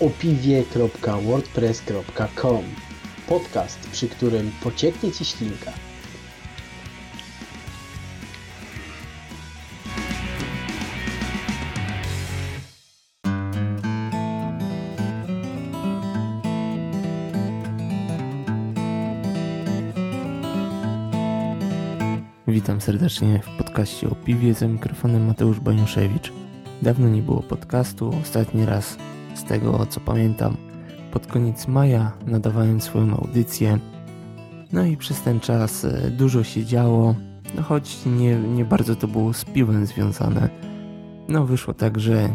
opiwie.wordpress.com Podcast, przy którym pocieknie Ci ślinka. Witam serdecznie w podcaście o piwie za mikrofonem Mateusz Baniuszewicz. Dawno nie było podcastu, ostatni raz z tego co pamiętam pod koniec maja nadawałem swoją audycję. No i przez ten czas e, dużo się działo, no choć nie, nie bardzo to było z piwem związane. No wyszło tak, że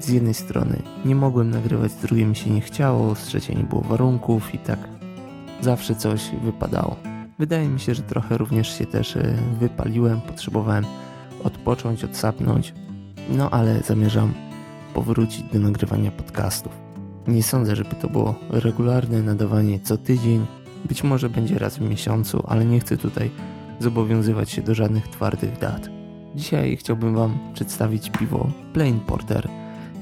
z jednej strony nie mogłem nagrywać, z drugiej mi się nie chciało, z trzeciej nie było warunków i tak zawsze coś wypadało. Wydaje mi się, że trochę również się też e, wypaliłem, potrzebowałem odpocząć, odsapnąć, no ale zamierzam powrócić do nagrywania podcastów. Nie sądzę, żeby to było regularne nadawanie co tydzień, być może będzie raz w miesiącu, ale nie chcę tutaj zobowiązywać się do żadnych twardych dat. Dzisiaj chciałbym Wam przedstawić piwo Plain Porter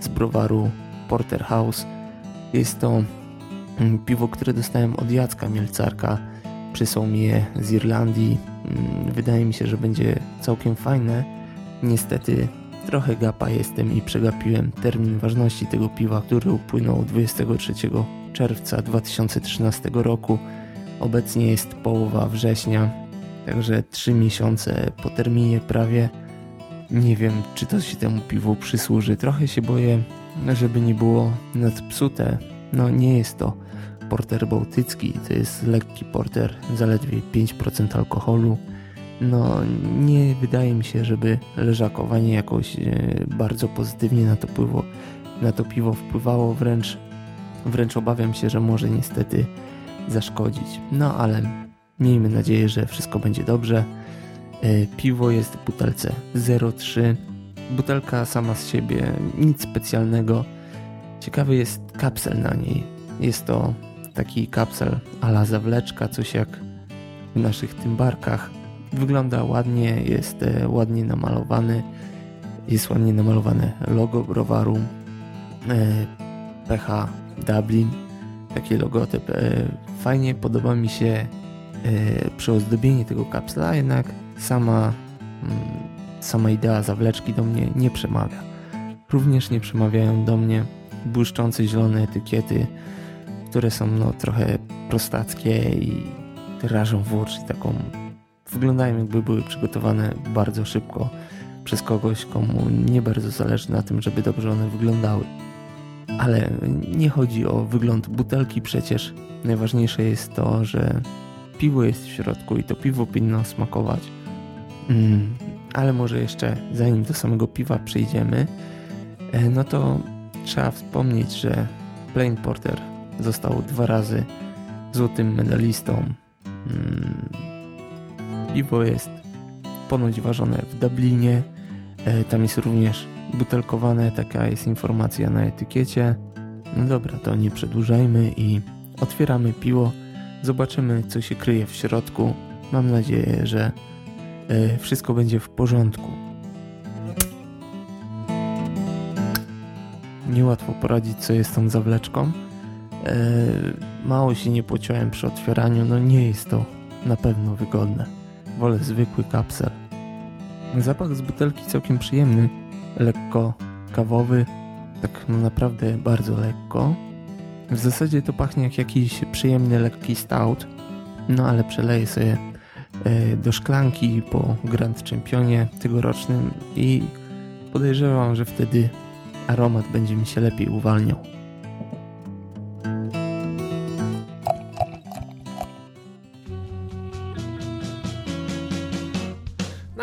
z browaru Porter House. Jest to mm, piwo, które dostałem od Jacka Mielcarka przysłał mi je z Irlandii. Mm, wydaje mi się, że będzie całkiem fajne. Niestety trochę gapa jestem i przegapiłem termin ważności tego piwa, który upłynął 23 czerwca 2013 roku. Obecnie jest połowa września, także 3 miesiące po terminie prawie. Nie wiem, czy to się temu piwu przysłuży. Trochę się boję, żeby nie było nadpsute. No nie jest to porter bałtycki, to jest lekki porter, zaledwie 5% alkoholu. No, nie wydaje mi się, żeby leżakowanie jakoś e, bardzo pozytywnie na to piwo, na to piwo wpływało, wręcz, wręcz obawiam się, że może niestety zaszkodzić. No, ale miejmy nadzieję, że wszystko będzie dobrze. E, piwo jest w butelce 0,3. Butelka sama z siebie, nic specjalnego. Ciekawy jest kapsel na niej. Jest to taki kapsel ala zawleczka, coś jak w naszych tymbarkach. Wygląda ładnie, jest e, ładnie namalowany. Jest ładnie namalowane logo browaru e, PH Dublin. Taki logotyp. E, fajnie, podoba mi się przyozdobienie tego kapsla, jednak sama, mm, sama idea zawleczki do mnie nie przemawia. Również nie przemawiają do mnie błyszczące zielone etykiety które są no, trochę prostackie i rażą w oczy taką wyglądają jakby były przygotowane bardzo szybko przez kogoś, komu nie bardzo zależy na tym, żeby dobrze one wyglądały. Ale nie chodzi o wygląd butelki przecież. Najważniejsze jest to, że piwo jest w środku i to piwo powinno smakować. Mm, ale może jeszcze zanim do samego piwa przejdziemy, e, no to trzeba wspomnieć, że Plain Porter Został dwa razy złotym medalistą. Hmm. Piwo jest ponoć ważone w Dublinie. E, tam jest również butelkowane, taka jest informacja na etykiecie. No dobra, to nie przedłużajmy i otwieramy piwo. Zobaczymy, co się kryje w środku. Mam nadzieję, że e, wszystko będzie w porządku. Niełatwo poradzić, co jest tą zawleczką. E, mało się nie pociąłem przy otwieraniu, no nie jest to na pewno wygodne. Wolę zwykły kapsel. Zapach z butelki całkiem przyjemny, lekko kawowy, tak naprawdę bardzo lekko. W zasadzie to pachnie jak jakiś przyjemny, lekki stout, no ale przeleję sobie e, do szklanki po Grand Championie tegorocznym i podejrzewam, że wtedy aromat będzie mi się lepiej uwalniał.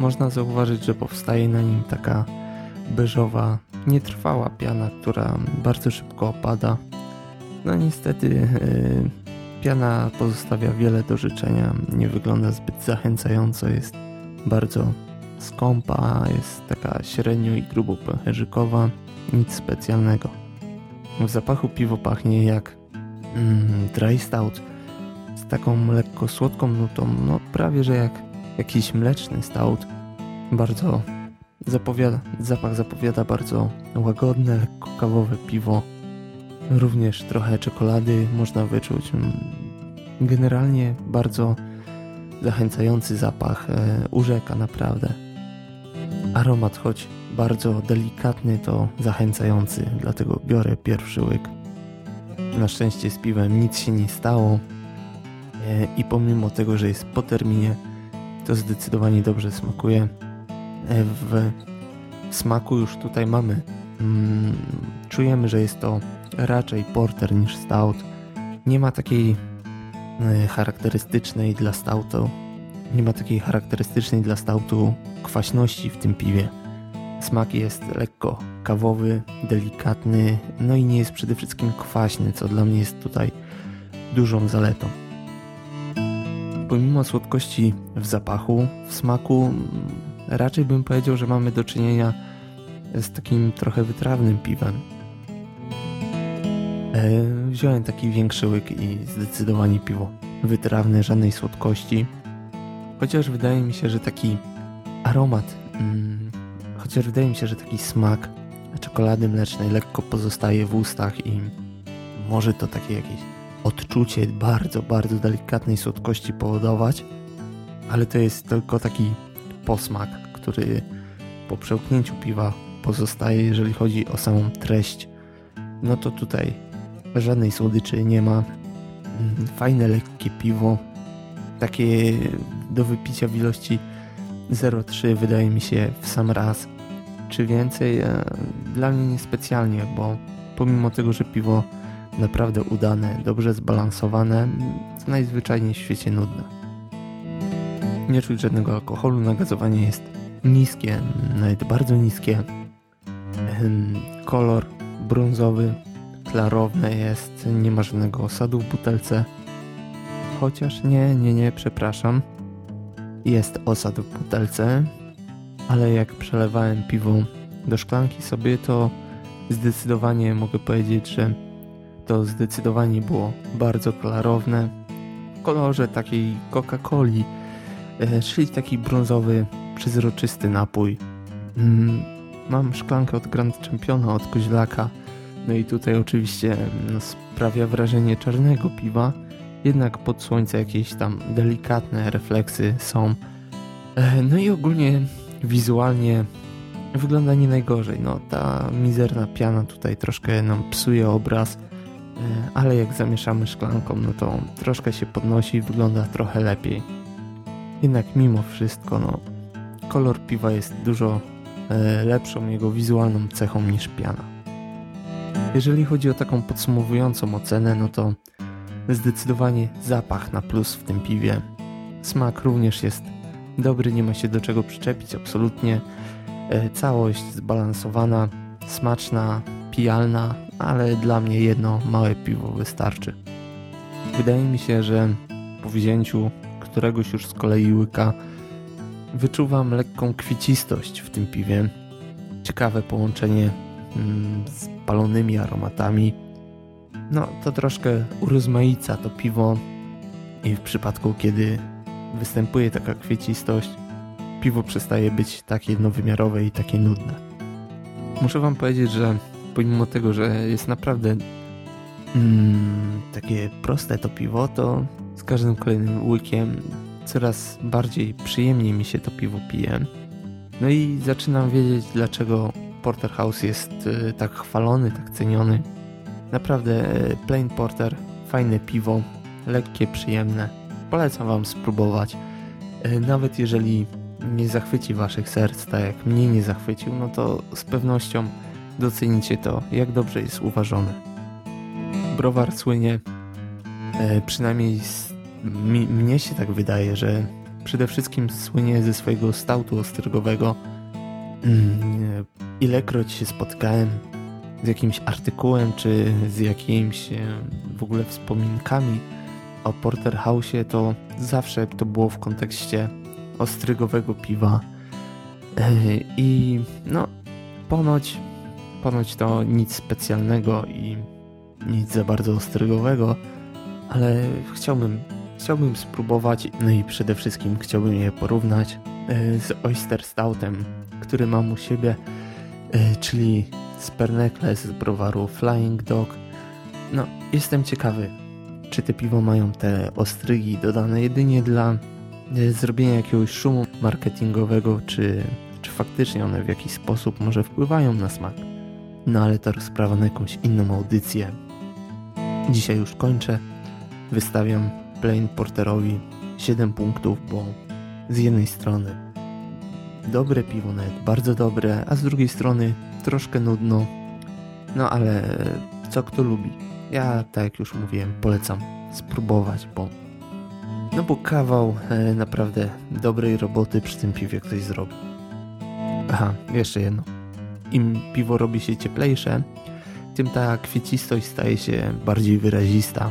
można zauważyć, że powstaje na nim taka beżowa, nietrwała piana, która bardzo szybko opada. No niestety yy, piana pozostawia wiele do życzenia. Nie wygląda zbyt zachęcająco, jest bardzo skąpa, jest taka średnio i grubo pęcherzykowa, nic specjalnego. W zapachu piwo pachnie jak mm, dry stout z taką lekko słodką nutą, no prawie że jak jakiś mleczny stout. Bardzo zapowiada, zapach zapowiada bardzo łagodne, lekko kawowe piwo. Również trochę czekolady można wyczuć. Generalnie bardzo zachęcający zapach e, urzeka naprawdę. Aromat, choć bardzo delikatny, to zachęcający, dlatego biorę pierwszy łyk. Na szczęście z piwem nic się nie stało e, i pomimo tego, że jest po terminie, to zdecydowanie dobrze smakuje. E, w smaku już tutaj mamy. Mm, czujemy, że jest to raczej porter niż stout. Nie ma takiej e, charakterystycznej dla stoutu nie ma takiej charakterystycznej dla stoutu kwaśności w tym piwie. Smak jest lekko kawowy, delikatny, no i nie jest przede wszystkim kwaśny, co dla mnie jest tutaj dużą zaletą. Pomimo słodkości w zapachu, w smaku, raczej bym powiedział, że mamy do czynienia z takim trochę wytrawnym piwem. E, wziąłem taki większy łyk i zdecydowanie piwo wytrawne, żadnej słodkości. Chociaż wydaje mi się, że taki aromat, mm, chociaż wydaje mi się, że taki smak czekolady mlecznej lekko pozostaje w ustach i może to takie jakieś odczucie bardzo, bardzo delikatnej słodkości powodować, ale to jest tylko taki posmak, który po przełknięciu piwa pozostaje, jeżeli chodzi o samą treść. No to tutaj żadnej słodyczy nie ma. Mm, fajne, lekkie piwo, takie do wypicia w ilości 0,3 wydaje mi się w sam raz czy więcej e, dla mnie niespecjalnie, bo pomimo tego, że piwo naprawdę udane, dobrze zbalansowane, to najzwyczajniej w świecie nudne. Nie czuć żadnego alkoholu, nagazowanie jest niskie, nawet bardzo niskie. Kolor brązowy, klarowny jest, nie ma żadnego osadu w butelce. Chociaż nie, nie, nie, przepraszam. Jest osad w butelce, ale jak przelewałem piwo do szklanki sobie, to zdecydowanie mogę powiedzieć, że to zdecydowanie było bardzo klarowne. W kolorze takiej Coca-Coli, e, czyli taki brązowy, przezroczysty napój. Mm, mam szklankę od Grand Championa, od Koźlaka. No i tutaj oczywiście no, sprawia wrażenie czarnego piwa, jednak pod słońce jakieś tam delikatne refleksy są. E, no i ogólnie wizualnie wygląda nie najgorzej. No ta mizerna piana tutaj troszkę nam psuje obraz, ale jak zamieszamy szklanką, no to troszkę się podnosi i wygląda trochę lepiej. Jednak mimo wszystko, no kolor piwa jest dużo e, lepszą jego wizualną cechą niż piana. Jeżeli chodzi o taką podsumowującą ocenę, no to Zdecydowanie zapach na plus w tym piwie. Smak również jest dobry, nie ma się do czego przyczepić, absolutnie. E, całość zbalansowana, smaczna, pijalna, ale dla mnie jedno małe piwo wystarczy. Wydaje mi się, że po wzięciu któregoś już z kolei łyka wyczuwam lekką kwiecistość w tym piwie. Ciekawe połączenie mm, z palonymi aromatami, no to troszkę urozmaica to piwo i w przypadku, kiedy występuje taka kwiecistość, piwo przestaje być takie jednowymiarowe i takie nudne. Muszę wam powiedzieć, że pomimo tego, że jest naprawdę mm, takie proste to piwo, to z każdym kolejnym łykiem coraz bardziej przyjemnie mi się to piwo pije. No i zaczynam wiedzieć, dlaczego Porterhouse jest y, tak chwalony, tak ceniony Naprawdę e, plain porter, fajne piwo, lekkie, przyjemne. Polecam Wam spróbować. E, nawet jeżeli nie zachwyci Waszych serc, tak jak mnie nie zachwycił, no to z pewnością docenicie to, jak dobrze jest uważony. Browar słynie, e, przynajmniej z, mi, mnie się tak wydaje, że przede wszystkim słynie ze swojego stautu ostrogowego. Mm, ilekroć się spotkałem z jakimś artykułem, czy z jakimiś e, w ogóle wspominkami o Porterhouse'ie, to zawsze to było w kontekście ostrygowego piwa. E, I no, ponoć, ponoć to nic specjalnego i nic za bardzo ostrygowego, ale chciałbym, chciałbym spróbować, no i przede wszystkim chciałbym je porównać e, z Oyster Stoutem, który mam u siebie, e, czyli Spernekle z browaru Flying Dog. No, jestem ciekawy, czy te piwo mają te ostrygi dodane jedynie dla e, zrobienia jakiegoś szumu marketingowego, czy, czy faktycznie one w jakiś sposób może wpływają na smak. No ale to rozprawa na jakąś inną audycję. Dzisiaj już kończę. Wystawiam Plain Porterowi 7 punktów, bo z jednej strony dobre piwo, nawet bardzo dobre, a z drugiej strony troszkę nudno. No ale co kto lubi. Ja, tak jak już mówiłem, polecam spróbować, bo no bo kawał e, naprawdę dobrej roboty przy tym piwie ktoś zrobi. Aha, jeszcze jedno. Im piwo robi się cieplejsze, tym ta kwiecistość staje się bardziej wyrazista.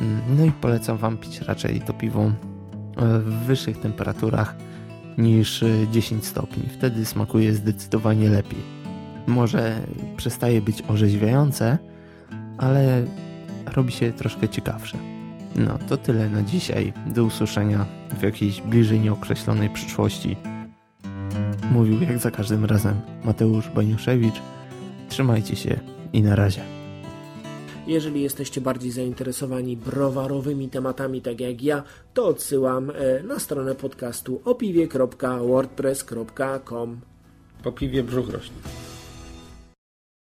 Mm, no i polecam Wam pić raczej to piwo e, w wyższych temperaturach niż 10 e, stopni. Wtedy smakuje zdecydowanie lepiej. Może przestaje być orzeźwiające, ale robi się troszkę ciekawsze. No to tyle na dzisiaj. Do usłyszenia w jakiejś bliżej nieokreślonej przyszłości. Mówił jak za każdym razem Mateusz Baniuszewicz. Trzymajcie się i na razie. Jeżeli jesteście bardziej zainteresowani browarowymi tematami, tak jak ja, to odsyłam e, na stronę podcastu opiwie.wordpress.com. Po piwie brzuch rośnie.